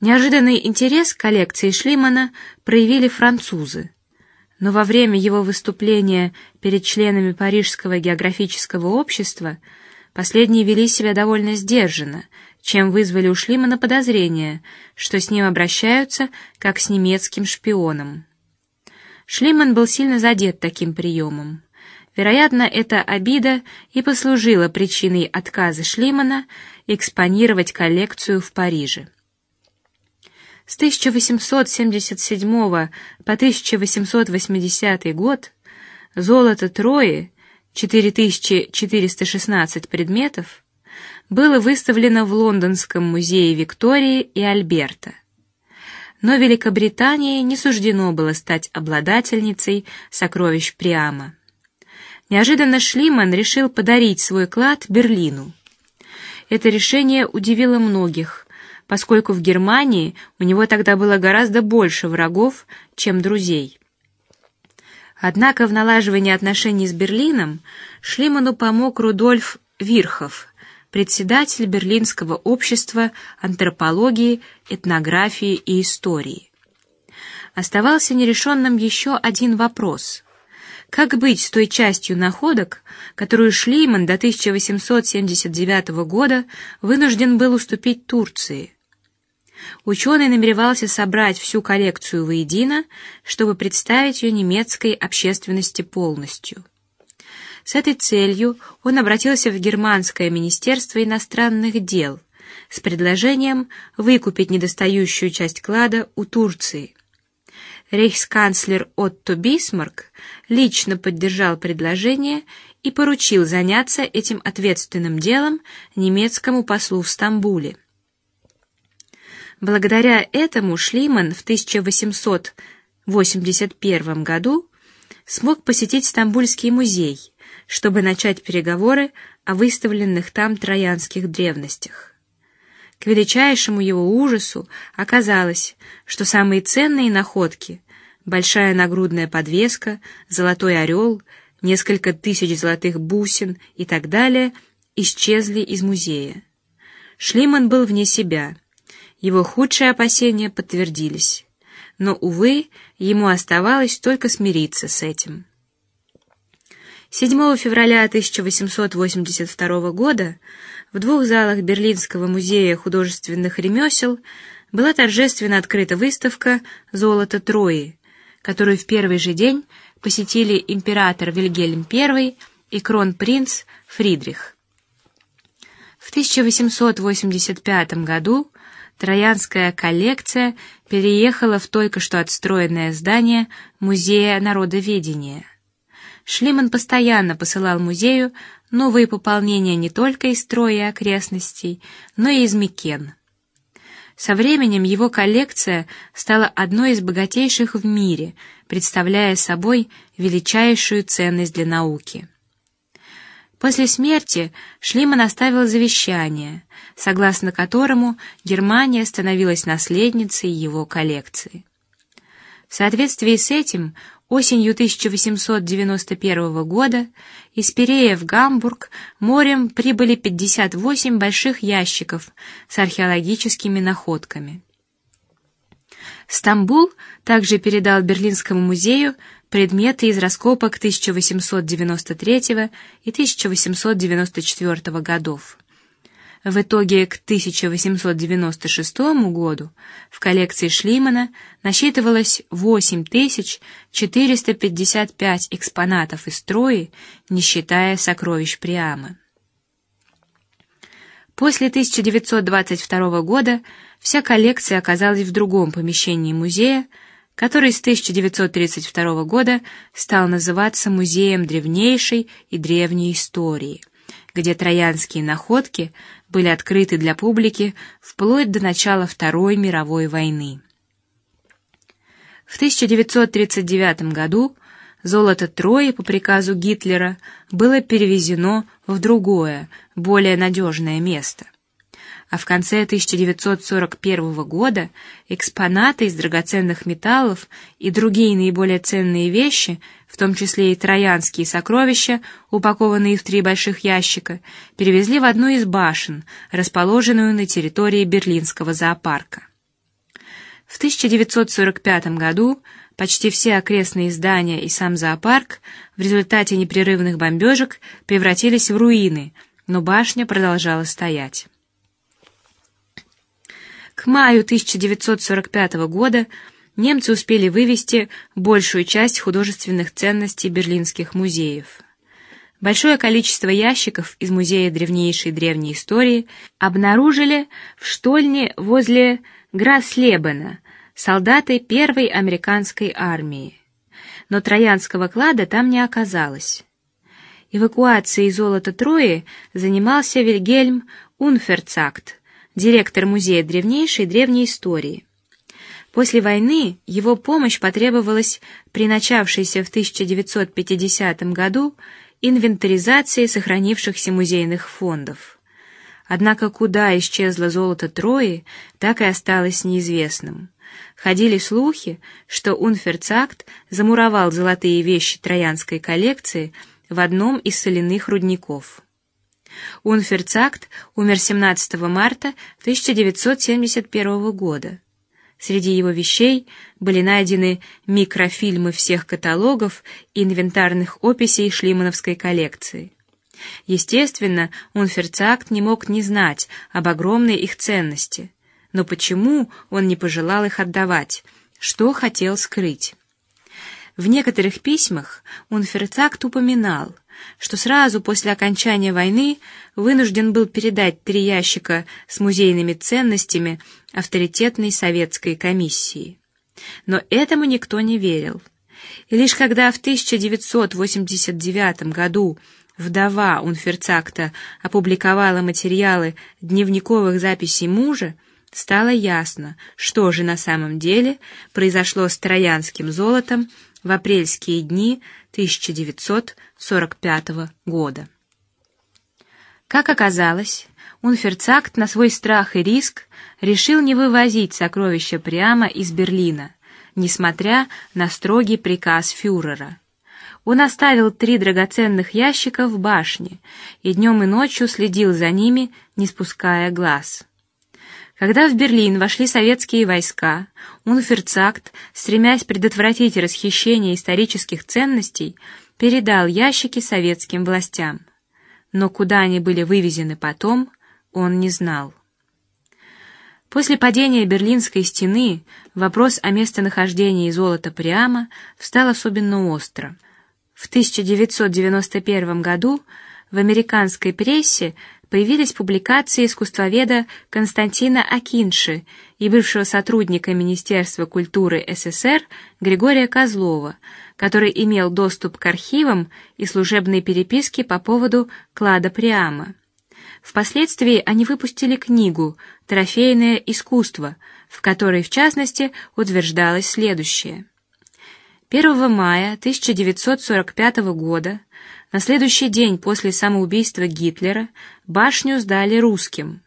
Неожиданный интерес к коллекции Шлимана проявили французы, но во время его выступления перед членами Парижского географического общества последние вели себя довольно сдержанно, чем вызвали у Шлимана подозрение, что с ним обращаются как с немецким шпионом. Шлиман был сильно задет таким приемом. Вероятно, эта обида и послужила причиной отказа Шлимана экспонировать коллекцию в Париже. С 1877 по 1880 год золото Трои 4416 предметов было выставлено в лондонском музее Виктории и Альберта. Но Великобритании не суждено было стать обладательницей сокровищ Приама. Неожиданно Шлиман решил подарить свой клад Берлину. Это решение удивило многих, поскольку в Германии у него тогда было гораздо больше врагов, чем друзей. Однако в налаживании отношений с Берлином Шлиману помог Рудольф Вирхов, председатель Берлинского общества антропологии, этнографии и истории. Оставался нерешенным еще один вопрос: как быть с той частью находок, которую Шлиман до 1879 года вынужден был уступить Турции? Ученый намеревался собрать всю коллекцию воедино, чтобы представить ее немецкой общественности полностью. С этой целью он обратился в германское министерство иностранных дел с предложением выкупить недостающую часть клада у Турции. Рейхсканцлер Отто Бисмарк лично поддержал предложение и поручил заняться этим ответственным делом немецкому послу в Стамбуле. Благодаря этому Шлиман в 1881 году смог посетить Стамбульский музей, чтобы начать переговоры о выставленных там троянских древностях. К величайшему его ужасу оказалось, что самые ценные находки — большая нагрудная подвеска, золотой орел, несколько тысяч золотых бусин и так далее — исчезли из музея. Шлиман был вне себя — его худшие опасения подтвердились, но увы, ему оставалось только смириться с этим. 7 февраля 1882 года в двух залах Берлинского музея художественных ремесел была торжественно открыта выставка «Золото Трои», которую в первый же день посетили император Вильгельм I и кронпринц Фридрих. В 1885 году Троянская коллекция переехала в только что отстроенное здание музея народоведения. Шлиман постоянно посылал музею новые пополнения не только из строя и окрестностей, но и из Микен. Со временем его коллекция стала одной из богатейших в мире, представляя собой величайшую ценность для науки. После смерти Шлиман оставил завещание, согласно которому Германия становилась наследницей его коллекции. В соответствии с этим осенью 1891 года из Пирея в Гамбург морем прибыли 58 больших ящиков с археологическими находками. Стамбул также передал Берлинскому музею предметы из раскопок 1893 и 1894 годов. В итоге к 1896 году в коллекции Шлимана насчитывалось 8455 экспонатов из Трои, не считая сокровищ Приама. После 1922 года вся коллекция оказалась в другом помещении музея, который с 1932 года стал называться Музеем древнейшей и древней истории, где троянские находки были открыты для публики вплоть до начала Второй мировой войны. В 1939 году золото Трои по приказу Гитлера было перевезено в другое, более надежное место а в конце 1941 года экспонаты из драгоценных металлов и другие наиболее ценные вещи, в том числе и троянские сокровища, упакованные в три больших ящика, перевезли в одну из башен, расположенную на территории берлинского зоопарка. В 1945 году почти все окрестные здания и сам зоопарк в результате непрерывных бомбежек превратились в руины, но башня продолжала стоять. К маю 1945 года немцы успели вывести большую часть художественных ценностей берлинских музеев. Большое количество ящиков из музея древнейшей древней истории обнаружили в штольне возле Граслебена солдаты первой американской армии. Но троянского клада там не оказалось. Эвакуацией золота Трои занимался Вильгельм Унферцакт, директор музея древнейшей древней истории. После войны его помощь потребовалась при начавшейся в 1950 году инвентаризации сохранившихся музейных фондов. Однако куда исчезло золото Трои, так и осталось неизвестным. Ходили слухи, что Унферцакт замуровал золотые вещи троянской коллекции в одном из соляных рудников. Унферцакт умер 17 марта 1971 года. Среди его вещей были найдены микрофильмы всех каталогов и инвентарных описей Шлимановской коллекции. Естественно, Унферцакт не мог не знать об огромной их ценности, но почему он не пожелал их отдавать, что хотел скрыть? В некоторых письмах Унферцакт упоминал, что сразу после окончания войны вынужден был передать три ящика с музейными ценностями авторитетной советской комиссии. Но этому никто не верил. И лишь когда в 1989 году вдова Унферцакта опубликовала материалы дневниковых записей мужа, стало ясно, что же на самом деле произошло с троянским золотом в апрельские дни 1945 года. Как оказалось, Унферцакт на свой страх и риск решил не вывозить сокровища прямо из Берлина, несмотря на строгий приказ фюрера. Он оставил три драгоценных ящика в башне и днем и ночью следил за ними, не спуская глаз. Когда в Берлин вошли советские войска, Унферцакт, стремясь предотвратить расхищение исторических ценностей, передал ящики советским властям. Но куда они были вывезены потом, он не знал. После падения Берлинской стены вопрос о местонахождении золота прямо встал особенно остро. В 1991 году в американской прессе появились публикации искусствоведа Константина Акинши и бывшего сотрудника Министерства культуры СССР Григория Козлова, который имел доступ к архивам и служебной переписке по поводу клада Приама. Впоследствии они выпустили книгу «Трофейное искусство», в которой, в частности, утверждалось следующее: 1 мая 1945 года на следующий день после самоубийства Гитлера башню сдали русским.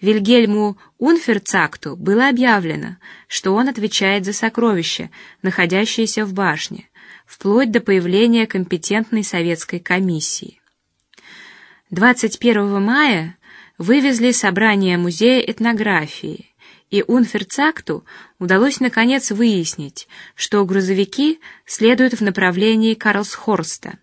Вильгельму Унферцакту было объявлено, что он отвечает за сокровища, находящиеся в башне, вплоть до появления компетентной советской комиссии. 21 мая вывезли собрание музея этнографии, и Унферцакту удалось наконец выяснить, что грузовики следуют в направлении Карлсхорста.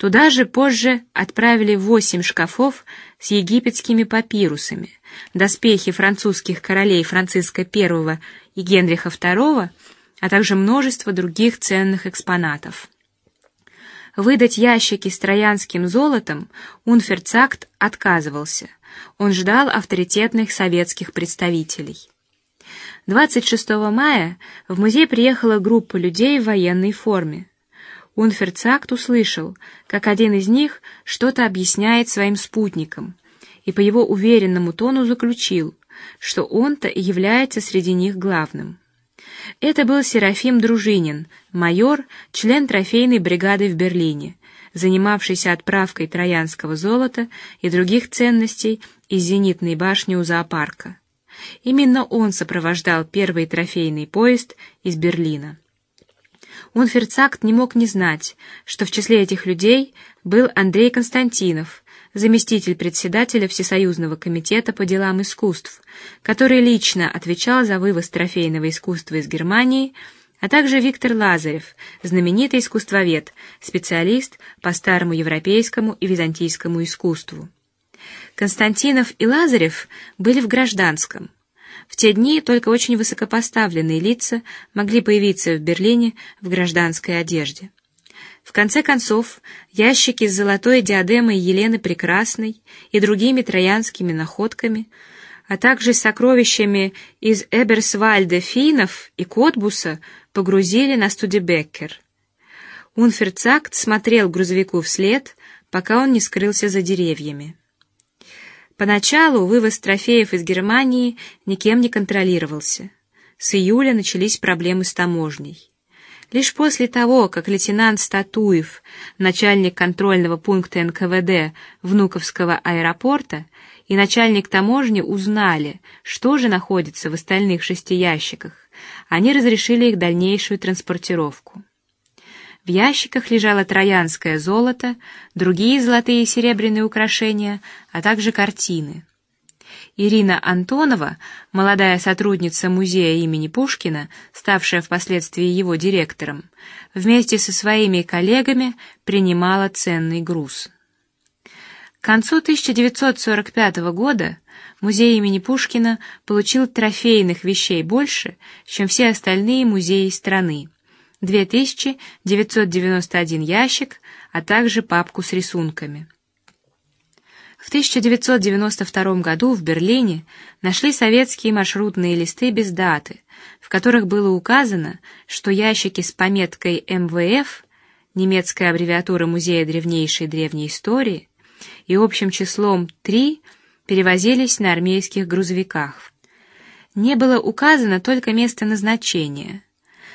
Туда же позже отправили восемь шкафов с египетскими папирусами, доспехи французских королей Франциска I и Генриха II, а также множество других ценных экспонатов. Выдать ящики с троянским золотом Унферцакт отказывался. Он ждал авторитетных советских представителей. 26 мая в музей приехала группа людей в военной форме. Унферцакт услышал, как один из них что-то объясняет своим спутникам, и по его уверенному тону заключил, что он-то и является среди них главным. Это был Серафим Дружинин, майор, член трофейной бригады в Берлине, занимавшийся отправкой троянского золота и других ценностей из зенитной башни у зоопарка. Именно он сопровождал первый трофейный поезд из Берлина. Унферцакт не мог не знать, что в числе этих людей был Андрей Константинов, заместитель председателя Всесоюзного комитета по делам искусств, который лично отвечал за вывоз трофейного искусства из Германии, а также Виктор Лазарев, знаменитый искусствовед, специалист по старому европейскому и византийскому искусству. Константинов и Лазарев были в гражданском. В те дни только очень высокопоставленные лица могли появиться в Берлине в гражданской одежде. В конце концов, ящики с золотой диадемой Елены Прекрасной и другими троянскими находками, а также сокровищами из Эберсвальда Финов и Котбуса погрузили на Студебеккер. Унферцакт смотрел грузовику вслед, пока он не скрылся за деревьями. Поначалу вывоз трофеев из Германии никем не контролировался. С июля начались проблемы с таможней. Лишь после того, как лейтенант Статуев, начальник контрольного пункта НКВД Внуковского аэропорта, и начальник таможни узнали, что же находится в остальных шести ящиках, они разрешили их дальнейшую транспортировку. В ящиках лежало троянское золото, другие золотые и серебряные украшения, а также картины. Ирина Антонова, молодая сотрудница музея имени Пушкина, ставшая впоследствии его директором, вместе со своими коллегами принимала ценный груз. К концу 1945 года музей имени Пушкина получил трофейных вещей больше, чем все остальные музеи страны. 2991 ящик, а также папку с рисунками. В 1992 году в Берлине нашли советские маршрутные листы без даты, в которых было указано, что ящики с пометкой МВФ, немецкая аббревиатура Музея древнейшей древней истории, и общим числом три перевозились на армейских грузовиках. Не было указано только место назначения.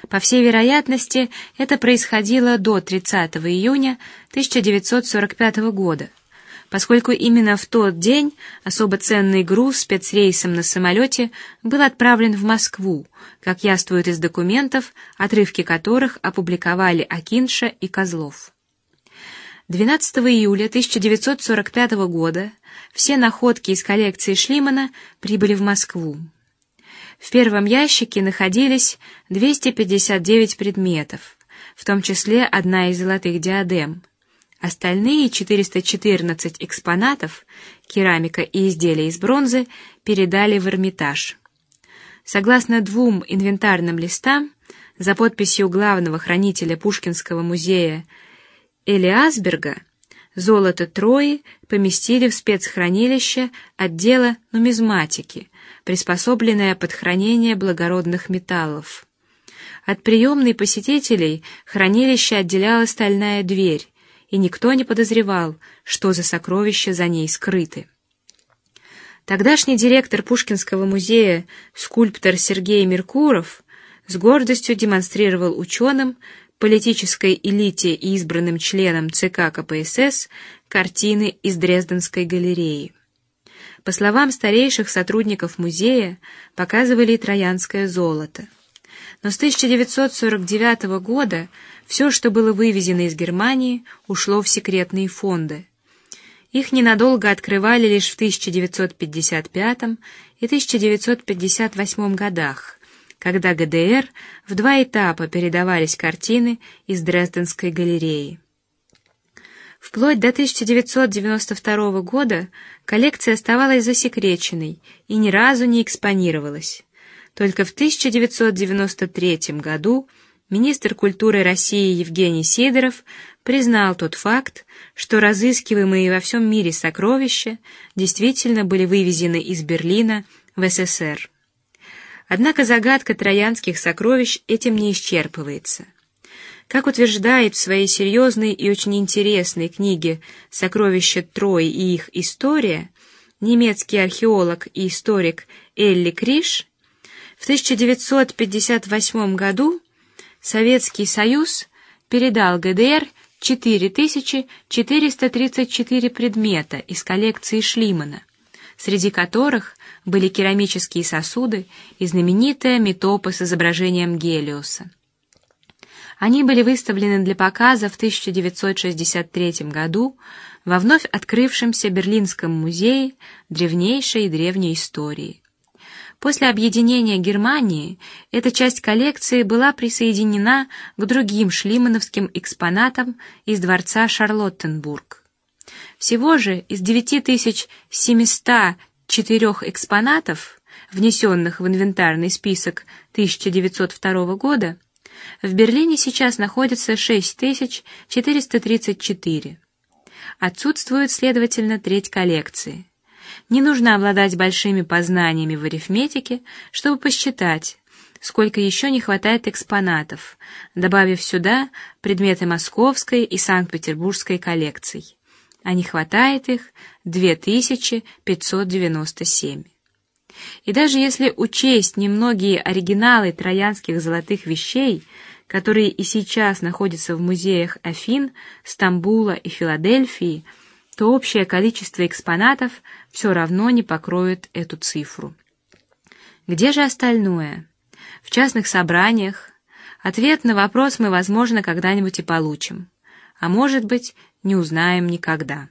По всей вероятности, это происходило до 30 июня 1945 года поскольку именно в тот день особо ценный груз спецрейсом на самолете был отправлен в Москву, как яствует из документов, отрывки которых опубликовали Акинша и Козлов. 12 июля 1945 года все находки из коллекции Шлимана прибыли в Москву. В первом ящике находились 259 предметов, в том числе одна из золотых диадем. Остальные 414 экспонатов, керамика и изделия из бронзы, передали в Эрмитаж. Согласно двум инвентарным листам, за подписью главного хранителя Пушкинского музея Элиасберга, золото Трои поместили в спецхранилище отдела нумизматики, приспособленное под хранение благородных металлов. От приемной посетителей хранилище отделяла стальная дверь, и никто не подозревал, что за сокровища за ней скрыты. Тогдашний директор Пушкинского музея, скульптор Сергей Меркуров, с гордостью демонстрировал ученым, политической элите и избранным членам ЦК КПСС картины из Дрезденской галереи. По словам старейших сотрудников музея, показывали троянское золото. Но с 1949 года все, что было вывезено из Германии, ушло в секретные фонды. Их ненадолго открывали лишь в 1955 и 1958 годах, когда ГДР в два этапа передавались картины из Дрезденской галереи. Вплоть до 1992 года коллекция оставалась засекреченной и ни разу не экспонировалась. Только в 1993 году министр культуры России Евгений Сидоров признал тот факт, что разыскиваемые во всем мире сокровища действительно были вывезены из Берлина в СССР. Однако загадка троянских сокровищ этим не исчерпывается. Как утверждает в своей серьезной и очень интересной книге «Сокровища Трои и их история» немецкий археолог и историк Элли Криш, в 1958 году Советский Союз передал ГДР 4434 предмета из коллекции Шлимана, среди которых были керамические сосуды и знаменитая метопа с изображением Гелиоса. Они были выставлены для показа в 1963 году во вновь открывшемся Берлинском музее древнейшей древней истории. После объединения Германии эта часть коллекции была присоединена к другим шлимановским экспонатам из дворца Шарлоттенбург. Всего же из 9704 экспонатов, внесенных в инвентарный список 1902 года, в Берлине сейчас находится 6434. Отсутствует, следовательно, треть коллекции. Не нужно обладать большими познаниями в арифметике, чтобы посчитать, сколько еще не хватает экспонатов, добавив сюда предметы московской и санкт-петербургской коллекций. А не хватает их 2597. И даже если учесть немногие оригиналы троянских золотых вещей, которые и сейчас находятся в музеях Афин, Стамбула и Филадельфии, то общее количество экспонатов все равно не покроет эту цифру. Где же остальное? В частных собраниях. Ответ на вопрос мы, возможно, когда-нибудь и получим, а может быть, не узнаем никогда.